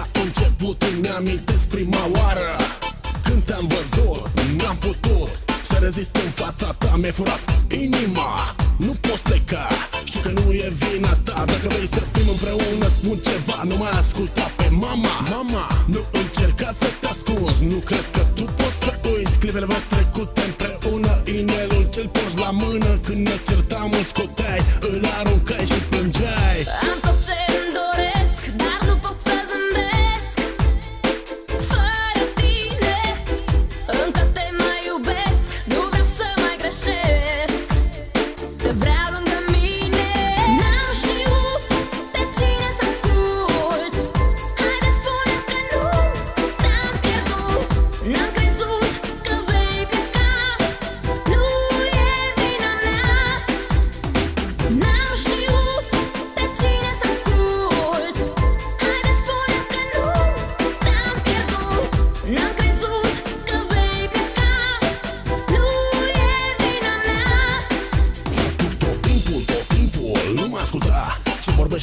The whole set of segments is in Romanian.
la început îmi amintesc prima oară. Când te-am văzut, n-am putut Să rezist în fața ta, mi-ai furat inima. Nu poți pleca, știu că nu e vina ta. Dacă vrei să fim împreună, spun ceva Nu mai asculta pe mama. Mama, nu încerca să te ascunzi Nu cred că tu poți să uiți. Clipele trecute împreună Inelul cel porți la mână. Când ne certam, îl scoteai Îl aruncai și plângeai. Am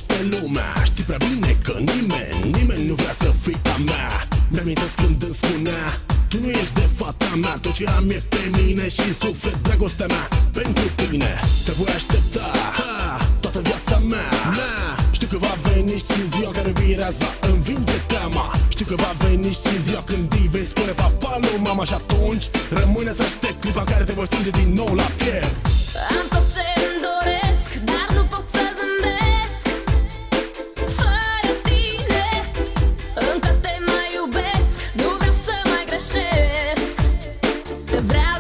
ce vorbește lumea Știi prea bine că nimeni, nimeni nu vrea să fii a mea. Mi-amintesc când îmi spunea Tu nu ești de fata mea Tot ce am e pe mine și în suflet dragostea mea Pentru tine. Te voi aștepta ha, Toată viața mea, mea Știu că va veni și ziua care iubirea îți va învinge teama. Știu că va veni și ziua când îi vei spune papa lui mama Și atunci rămâne să aștept clipa în care te voi strânge din nou la piept. Am tot ce В.